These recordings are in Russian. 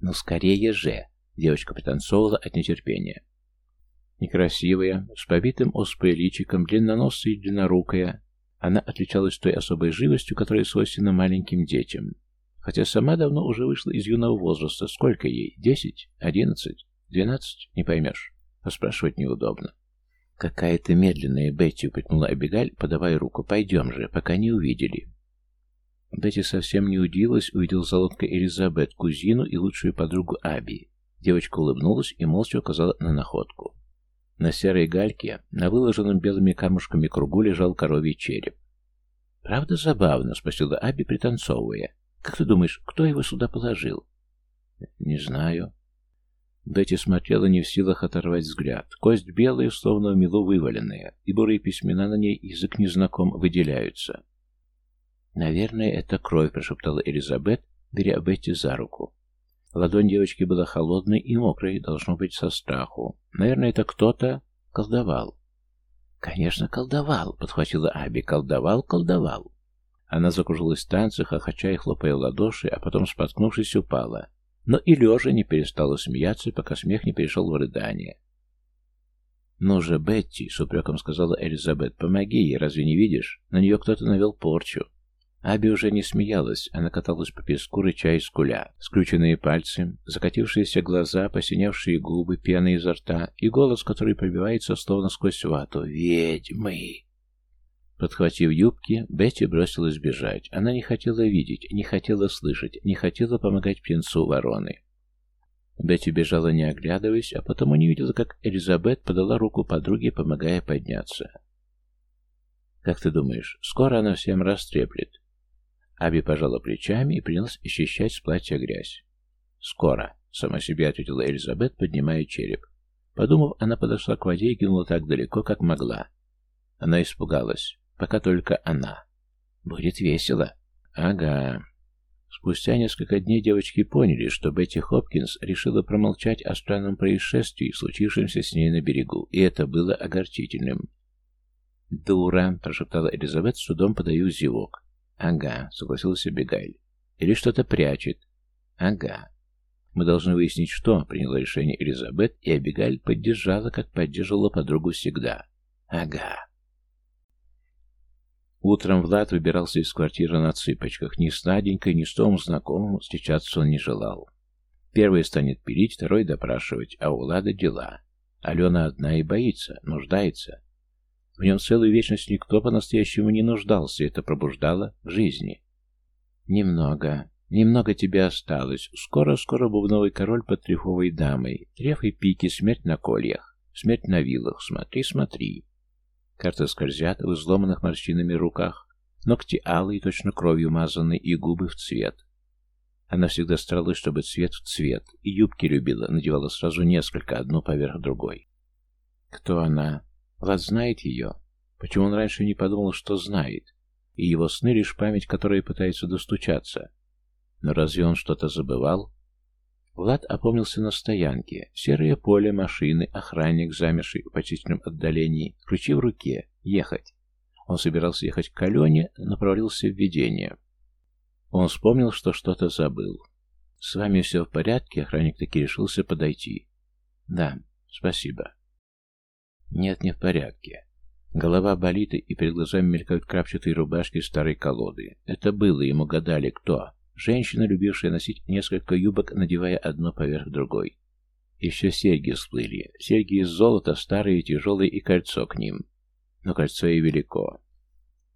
«Ну, скорее же!» Девочка пританцовывала от нетерпения. Некрасивая, с побитым оспой личиком, длинноносая и длиннорукая, она отличалась той особой живостью, которая свойственна маленьким детям. Хотя сама давно уже вышла из юного возраста. Сколько ей? Десять? Одиннадцать? Двенадцать? Не поймешь. А спрашивать неудобно. «Какая ты медленная, Бетти!» — упрекнула Абигаль, подавая руку. «Пойдем же, пока не увидели». Бетти совсем не удивилась, увидел за лодкой Элизабет, кузину и лучшую подругу Аби. Девочка улыбнулась и молча указала на находку. На серой гальке, на выложенном белыми камушками кругу лежал коровий череп. «Правда забавно?» — спросила Аби, пританцовывая. «Как ты думаешь, кто его сюда положил?» «Не знаю». Бетти смотрела не в силах оторвать взгляд. Кость белая, словно в милу вываленная, и бурые письмена на ней язык незнаком выделяются. «Наверное, это кровь», — прошептала Элизабет, беря Бетти за руку. Ладонь девочки была холодной и мокрой, должно быть, со страху. Наверное, это кто-то колдовал. «Конечно, колдовал», — подхватила Аби. «Колдовал, колдовал». Она закружилась в танце, хохоча и хлопая в ладоши, а потом, споткнувшись, упала. Но и лежа не перестала смеяться, пока смех не перешел в рыдание. «Ну же, Бетти», — с упреком сказала Элизабет, — «помоги ей, разве не видишь? На нее кто-то навел порчу». Аби уже не смеялась, она каталась по песку, рыча и скуля. Скрученные пальцы, закатившиеся глаза, посиневшие губы, пена изо рта и голос, который пробивается словно сквозь вату. «Ведьмы!» Подхватив юбки, Бетти бросилась бежать. Она не хотела видеть, не хотела слышать, не хотела помогать птенцу вороны. Бетти бежала не оглядываясь, а потом не видела, как Элизабет подала руку подруге, помогая подняться. «Как ты думаешь, скоро она всем растреплет?» Аби пожала плечами и принялась исчищать с платья грязь. «Скоро», — сама себе ответила Элизабет, поднимая череп. Подумав, она подошла к воде и кинула так далеко, как могла. Она испугалась. Пока только она. «Будет весело». «Ага». Спустя несколько дней девочки поняли, что Бетти Хопкинс решила промолчать о странном происшествии, случившемся с ней на берегу, и это было огорчительным. «Дура!» — прошептала Элизабет, с судом подаю зевок. «Ага», — согласился Бегайль. «Или что-то прячет». «Ага». «Мы должны выяснить, что», — приняла решение Элизабет, и Абигаль поддержала, как поддерживала подругу всегда. «Ага». Утром Влад выбирался из квартиры на цыпочках. Ни с Наденькой, ни с Томом знакомым встречаться он не желал. Первый станет пилить, второй допрашивать, а у Влада дела. Алена одна и боится, нуждается. В нем целую вечность никто по-настоящему не нуждался, и это пробуждало жизни. Немного, немного тебе осталось. Скоро-скоро бубновый король под трефовой дамой. Треф и пики, смерть на кольях, смерть на вилах. Смотри, смотри. Карты скользят в изломанных морщинами руках. Ногти алые, точно кровью мазанные, и губы в цвет. Она всегда старалась, чтобы цвет в цвет, и юбки любила, надевала сразу несколько, одну поверх другой. Кто она? Влад знает ее. Почему он раньше не подумал, что знает? И его сны лишь память, которая пытается достучаться. Но разве он что-то забывал? Влад опомнился на стоянке. Серое поле, машины, охранник, замерший в почтительном отдалении, ключи в руке. Ехать. Он собирался ехать к Алене, но провалился в видение. Он вспомнил, что что-то забыл. «С вами все в порядке?» Охранник таки решился подойти. «Да, спасибо». Нет, не в порядке. Голова болит, и перед глазами мелькают крапчатые рубашки старой колоды. Это было, ему гадали, кто. Женщина, любившая носить несколько юбок, надевая одно поверх другой. Еще серьги всплыли. Серьги из золота, старые, тяжелые, и кольцо к ним. Но кольцо и велико.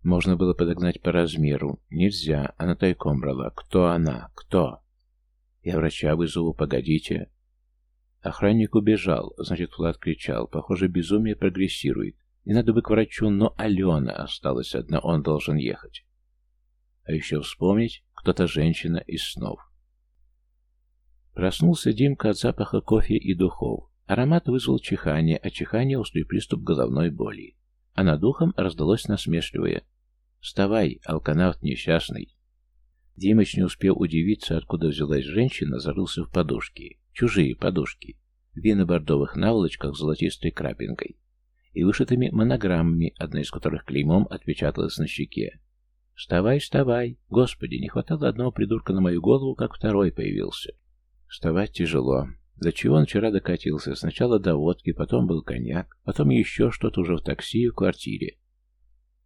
Можно было подогнать по размеру. Нельзя, она тайком брала. Кто она? Кто? Я врача вызову, погодите. Охранник убежал, значит, Влад кричал. Похоже, безумие прогрессирует. Не надо бы к врачу, но Алена осталась одна, он должен ехать. А еще вспомнить, кто-то женщина из снов. Проснулся Димка от запаха кофе и духов. Аромат вызвал чихание, а чихание — острый приступ головной боли. А над ухом раздалось насмешливое. «Вставай, алканавт несчастный!» Димыч, не успел удивиться, откуда взялась женщина, зарылся в подушки. Чужие подушки. Две на бордовых наволочках с золотистой крапинкой. И вышитыми монограммами, одна из которых клеймом отпечаталась на щеке. «Вставай, вставай! Господи, не хватало одного придурка на мою голову, как второй появился!» Вставать тяжело. До чего он вчера докатился? Сначала до водки, потом был коньяк, потом еще что-то уже в такси и в квартире.